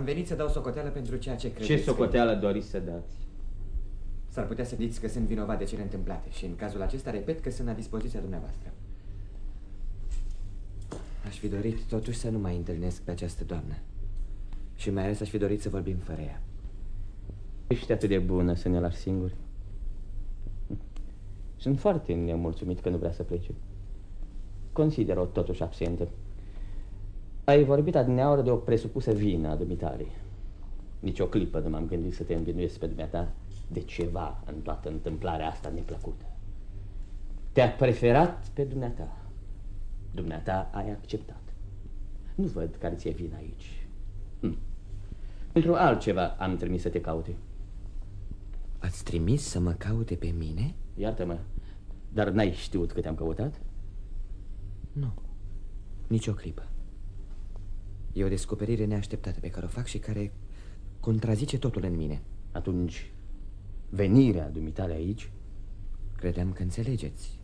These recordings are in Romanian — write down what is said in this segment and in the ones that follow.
Am venit să dau socoteală pentru ceea ce credeți. Ce socoteală doriți să dați? S-ar putea să ziți că sunt vinovat de cele întâmplate și în cazul acesta repet că sunt la dispoziția dumneavoastră. Aș fi dorit totuși să nu mai întâlnesc pe această doamnă. Și mai ales aș fi dorit să vorbim fără ea. Ești atât de bună să ne lași singuri. Sunt foarte nemulțumit că nu vrea să plece. Consider-o totuși absentă. Ai vorbit adineaură de o presupusă vină a dumitale. Nici o clipă nu m-am gândit să te învinuiesc pe dumneata de ceva în toată întâmplarea asta neplăcută. Te-a preferat pe dumneata. Dumneata ai acceptat. Nu văd care ți-e vina aici. Hm. Pentru altceva am trimis să te caute. Ați trimis să mă caute pe mine? Iartă-mă, dar n-ai știut că te-am căutat? Nu, nici o clipă. E o descoperire neașteptată pe care o fac și care contrazice totul în mine. Atunci, venirea dumitale aici? Credeam că înțelegeți.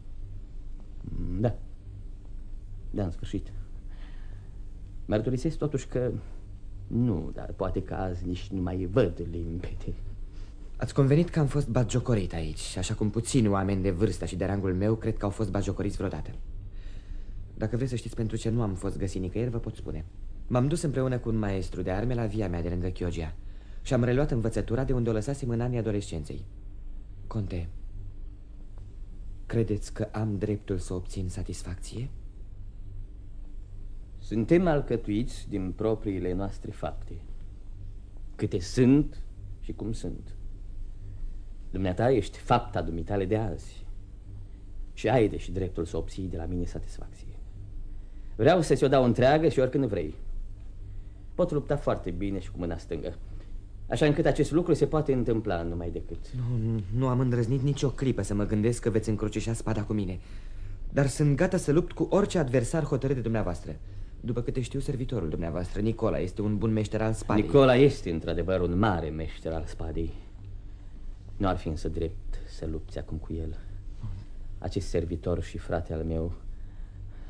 Da. Da, în sfârșit. Mărturisesc totuși că nu, dar poate că azi nici nu mai văd limpede. Ați convenit că am fost bagiocorit aici, așa cum puțini oameni de vârstă și de rangul meu cred că au fost bagiocoriți vreodată. Dacă vreți să știți pentru ce nu am fost găsit nicăieri, vă pot spune. M-am dus împreună cu un maestru de arme la via mea de lângă Chioggia și am reluat învățătura de unde o lăsasem în anii adolescenței. Conte, credeți că am dreptul să obțin satisfacție? Suntem alcătuiți din propriile noastre fapte. Câte sunt și cum sunt. Dumneata ești fapta dumitale de azi și ai deși dreptul să obții de la mine satisfacție. Vreau să ți-o dau întreagă și oricând vrei. Pot lupta foarte bine și cu mâna stângă. Așa încât acest lucru se poate întâmpla numai decât. Nu, nu, nu am îndrăznit nicio clipă să mă gândesc că veți încrucișa spada cu mine. Dar sunt gata să lupt cu orice adversar hotărât de dumneavoastră. După câte știu, servitorul dumneavoastră, Nicola, este un bun meșter al spadei. Nicola este într-adevăr un mare meșter al spadei. Nu ar fi însă drept să lupți acum cu el. Acest servitor și frate al meu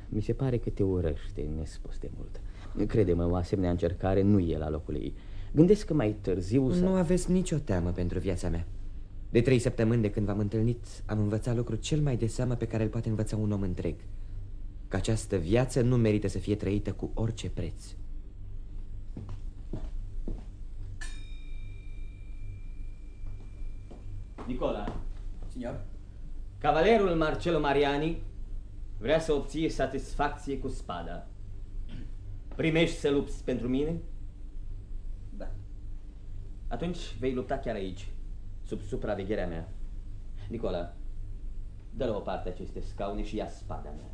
mi se pare că te urăște nespus de mult. Crede-mă, o asemenea încercare nu e la locul ei. Gândesc că mai târziu să... Nu aveți nicio teamă pentru viața mea. De trei săptămâni de când v-am întâlnit, am învățat lucru cel mai de seamă pe care îl poate învăța un om întreg. Că această viață nu merită să fie trăită cu orice preț. Nicola. Signor? Cavalerul Marcello Mariani vrea să obție satisfacție cu spada. Primești să lupți pentru mine? Da. Atunci vei lupta chiar aici, sub supravegherea mea. Nicola, dă la o parte aceste scaune și ia spada mea.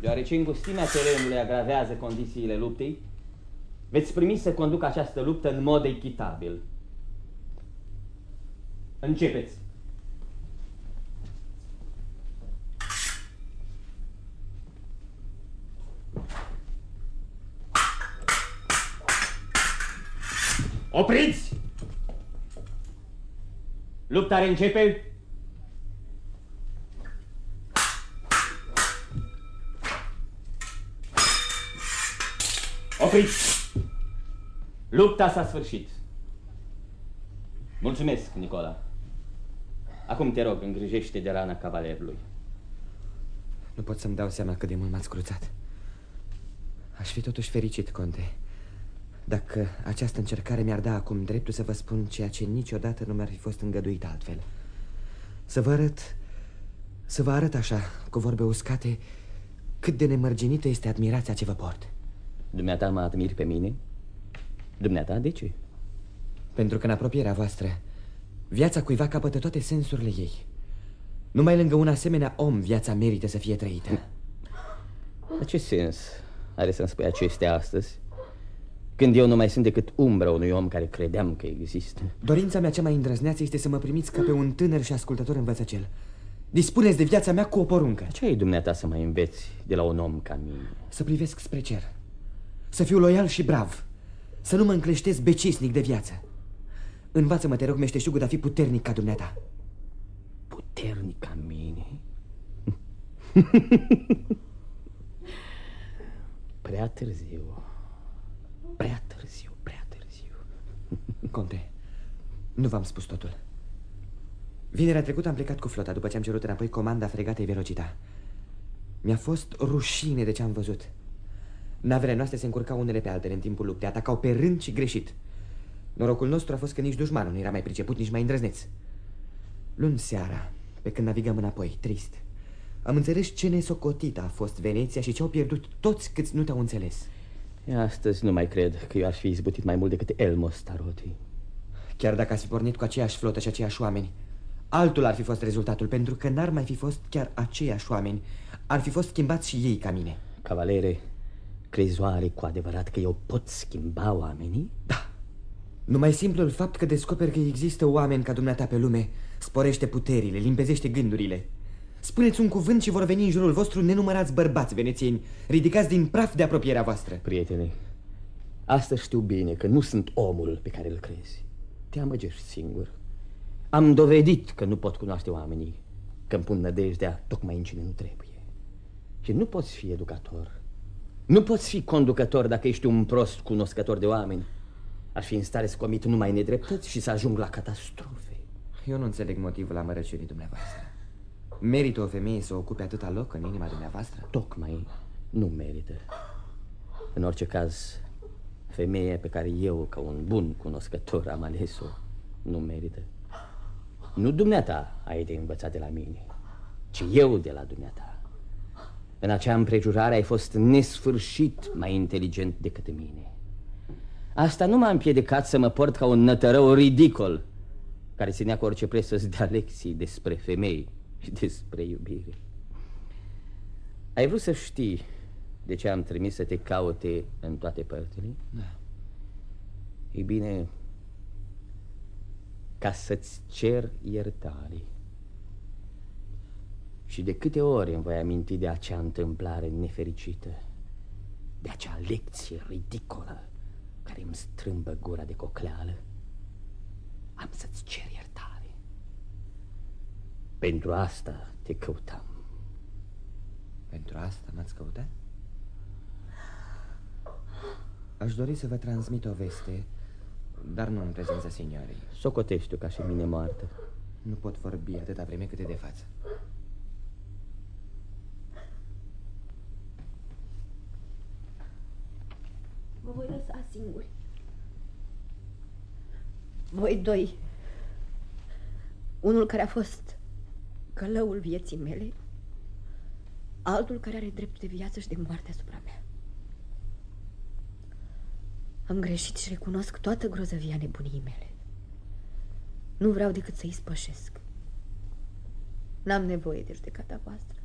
Deoarece îngustimea terenului agravează condițiile luptei, veți primi să conduc această luptă în mod echitabil. Începeți! Opriți! Lupta începe. Opriți! Lupta s-a sfârșit. Mulțumesc, Nicola. Acum te rog, îngrijește de rana cavalerului. Nu pot să-mi dau seama cât de mult m-ați cruțat. Aș fi totuși fericit, conte. Dacă această încercare mi-ar da acum dreptul să vă spun ceea ce niciodată nu mi-ar fi fost îngăduit altfel. Să vă arăt, să vă arăt așa, cu vorbe uscate, cât de nemărginită este admirația ce vă port. Dumneata mă admiri pe mine? Dumneata, de ce? Pentru că în apropierea voastră, viața cuiva capătă toate sensurile ei. Numai lângă un asemenea om viața merită să fie trăită. La ce sens are să-mi spui acestea astăzi? Când eu nu mai sunt decât umbra unui om care credeam că există. Dorința mea cea mai îndrăzneață este să mă primiți ca pe un tânăr și ascultător învățăcel Dispuneți de viața mea cu o poruncă. Ce ai dumneata să mai înveți de la un om ca mine? Să privesc spre cer. Să fiu loial și brav. Să nu mă încleștez becisnic de viață. Învață-mă, te rog, meșteșugul de a fi puternic ca dumneata. Puternic ca mine? Prea târziu Conte, nu v-am spus totul. Vinerea trecută am plecat cu flota după ce am cerut înapoi comanda fregatei Velocita. Mi-a fost rușine de ce am văzut. Navele noastre se încurcau unele pe altele în timpul luptei, atacau pe rând și greșit. Norocul nostru a fost că nici dușmanul nu era mai priceput, nici mai îndrăzneț. Luni seara, pe când navigăm înapoi, trist, am înțeles ce nesocotită a fost Veneția și ce au pierdut toți câți nu te-au înțeles. Astăzi nu mai cred că eu aș fi izbutit mai mult decât Elmo Staroti. Chiar dacă ați fi pornit cu aceeași flotă și aceiași oameni, altul ar fi fost rezultatul, pentru că n-ar mai fi fost chiar aceiași oameni. Ar fi fost schimbați și ei ca mine. Cavalere, crezi oare cu adevărat că eu pot schimba oamenii? Da. Numai simplul fapt că descoperi că există oameni ca dumneata pe lume sporește puterile, limpezește gândurile. Spuneți un cuvânt și vor veni în jurul vostru nenumărați bărbați venețieni, ridicați din praf de apropierea voastră. Prietene, asta știu bine că nu sunt omul pe care îl crezi. Te amăgești singur. Am dovedit că nu pot cunoaște oamenii, că îmi pun nădejdea tocmai în cine nu trebuie. Și nu poți fi educator. Nu poți fi conducător dacă ești un prost cunoscător de oameni. Ar fi în stare să comit numai nedreptăți și să ajung la catastrofe. Eu nu înțeleg motivul amărăciunii dumneavoastră. Merită o femeie să ocupe atâta loc în inima dumneavoastră? Tocmai nu merită. În orice caz, femeia pe care eu, ca un bun cunoscător, am ales-o, nu merită. Nu dumneata ai de învățat de la mine, ci eu de la dumneata. În acea împrejurare ai fost nesfârșit mai inteligent decât mine. Asta nu m-a împiedicat să mă port ca un nătărău ridicol care se nea cu orice preț să-ți dea lecții despre femei și despre iubire. Ai vrut să știi de ce am trimis să te caute în toate părțile? Da. Ei bine, ca să-ți cer iertare. Și de câte ori îmi voi aminti de acea întâmplare nefericită, de acea lecție ridicolă care îmi strâmbă gura de cocleală, am să-ți cer iertare. Pentru asta te căutam. Pentru asta m-ați căutat? Aș dori să vă transmit o veste, dar nu în prezența signorii. Socotești-o ca și mine moartă. Nu pot vorbi atâta vreme cât e de față. Vă voi lăsa singuri. Voi doi. Unul care a fost călăul vieții mele, altul care are dreptul de viață și de moarte asupra mea. Am greșit și recunosc toată grozăvia nebuniei mele. Nu vreau decât să-i spășesc. N-am nevoie de judecata voastră.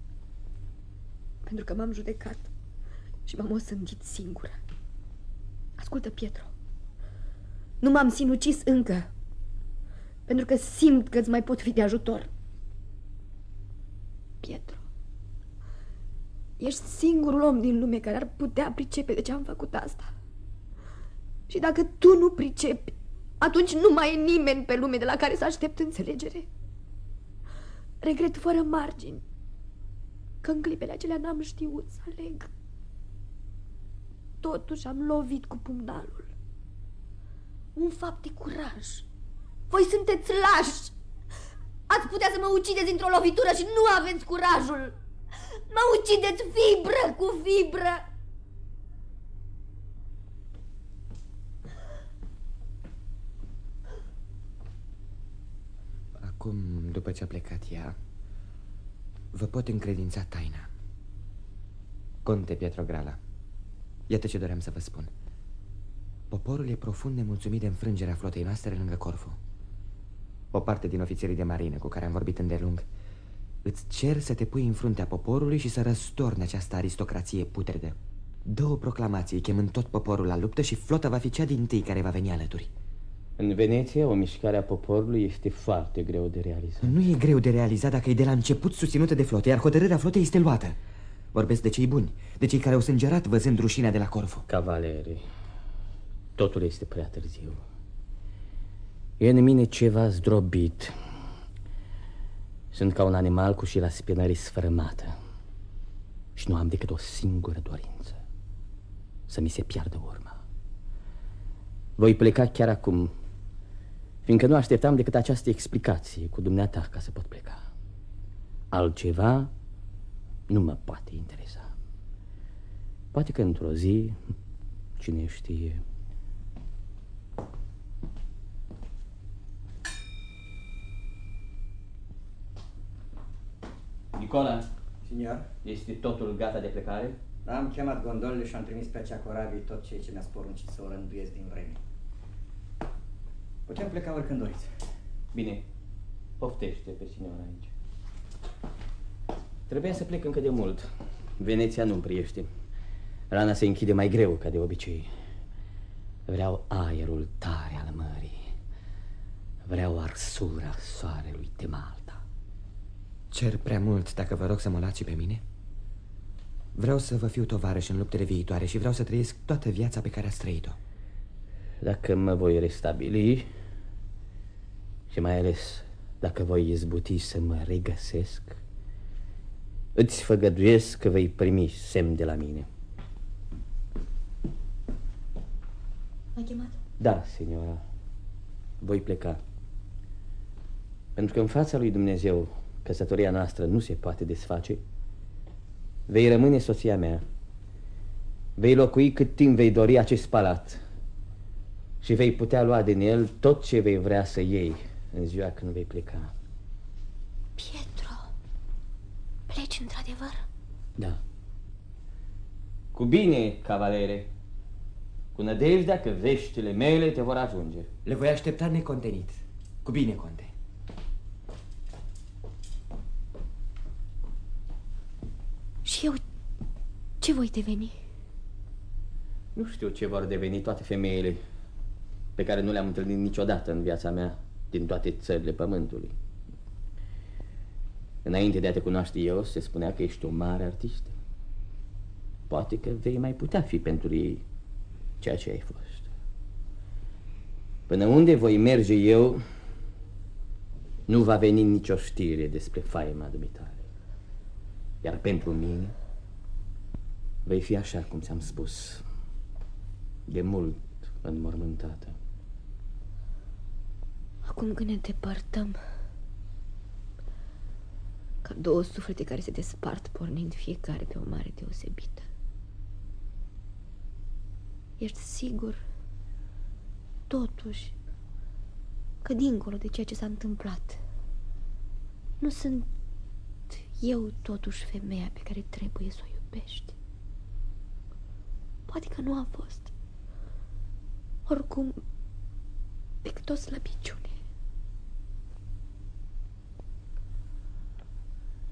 Pentru că m-am judecat și m-am osândit singură. Ascultă, Pietro. Nu m-am sinucis încă. Pentru că simt că îți mai pot fi de ajutor. Pietro. Ești singurul om din lume care ar putea pricepe de ce am făcut asta. Și dacă tu nu pricepi, atunci nu mai e nimeni pe lume de la care să aștept înțelegere. Regret fără margini că în clipele acelea n-am știut să aleg. Totuși am lovit cu pumnalul. Un fapt de curaj. Voi sunteți lași. Ați putea să mă ucideți într-o lovitură și nu aveți curajul. Mă ucideți fibră cu fibră. Acum, după ce a plecat ea, vă pot încredința taina. Conte Pietro Grala, iată ce doream să vă spun. Poporul e profund nemulțumit de înfrângerea flotei noastre lângă Corfu. O parte din ofițerii de marină cu care am vorbit îndelung îți cer să te pui în fruntea poporului și să răstorni această aristocrație putredă. Dă o proclamație chemând tot poporul la luptă și flota va fi cea din tâi care va veni alături. În Veneția, o mișcare a poporului este foarte greu de realizat. Nu e greu de realizat dacă e de la început susținută de flotă, iar hotărârea flotei este luată. Vorbesc de cei buni, de cei care au sângerat văzând rușinea de la Corfu. Cavaleri, totul este prea târziu. E în mine ceva zdrobit. Sunt ca un animal cu și la spinării sfărâmată. Și nu am decât o singură dorință. Să mi se piardă urma. Voi pleca chiar acum, fiindcă nu așteptam decât această explicație cu dumneata ca să pot pleca. Altceva nu mă poate interesa. Poate că într-o zi, cine știe... Nicola, Signor, este totul gata de plecare? am chemat gondolele și am trimis pe acea corabie tot ceea ce mi-a poruncit să o rânduiesc din vreme. Putem pleca oricând doriți. Bine, poftește pe signora aici. Trebuia să plec încă de mult. Veneția nu-mi priește. Rana se închide mai greu ca de obicei. Vreau aerul tare al mării. Vreau arsura soarelui de Malta. Cer prea mult dacă vă rog să mă luați și pe mine? Vreau să vă fiu tovarăș în luptele viitoare și vreau să trăiesc toată viața pe care ați trăit-o. Dacă mă voi restabili și mai ales dacă voi izbuti să mă regăsesc, îți făgăduiesc că vei primi semn de la mine. M-a chemat? Da, signora. Voi pleca. Pentru că în fața lui Dumnezeu căsătoria noastră nu se poate desface, vei rămâne soția mea. Vei locui cât timp vei dori acest palat și vei putea lua din el tot ce vei vrea să iei în ziua când vei pleca. Pietro, pleci într-adevăr? Da. Cu bine, cavalere. Cu nădejdea că veștile mele te vor ajunge. Le voi aștepta necontenit. Cu bine, conte. Și eu ce voi deveni? Nu știu ce vor deveni toate femeile pe care nu le-am întâlnit niciodată în viața mea din toate țările pământului. Înainte de a te cunoaște eu, se spunea că ești o mare artistă. Poate că vei mai putea fi pentru ei ceea ce ai fost. Până unde voi merge eu, nu va veni nicio știre despre faima dumitare. Iar pentru mine, vei fi așa cum ți-am spus, de mult înmormântată. Acum când ne depărtăm Ca două suflete care se despart Pornind fiecare pe o mare deosebită. Ești sigur Totuși Că dincolo de ceea ce s-a întâmplat Nu sunt eu totuși femeia pe care trebuie să o iubești Poate că nu a fost Oricum Decât o slăbiciune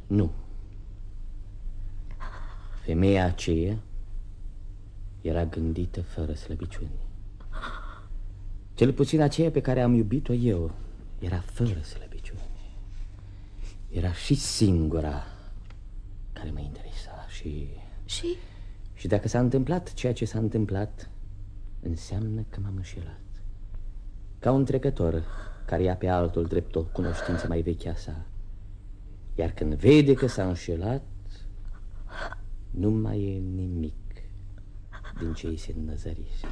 Nu. Femeia aceea era gândită fără slăbiciuni. Cel puțin aceea pe care am iubit-o eu era fără slăbiciuni. Era și singura care mă interesa și... Și? Și dacă s-a întâmplat ceea ce s-a întâmplat, înseamnă că m-am înșelat. Ca un trecător care ia pe altul drept o cunoștință mai veche a sa. Iar când vede că s-a înșelat, nu mai e nimic din ce îi se năzărise.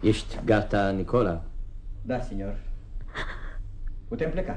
Ești gata, Nicola? Da, signor. Putem pleca.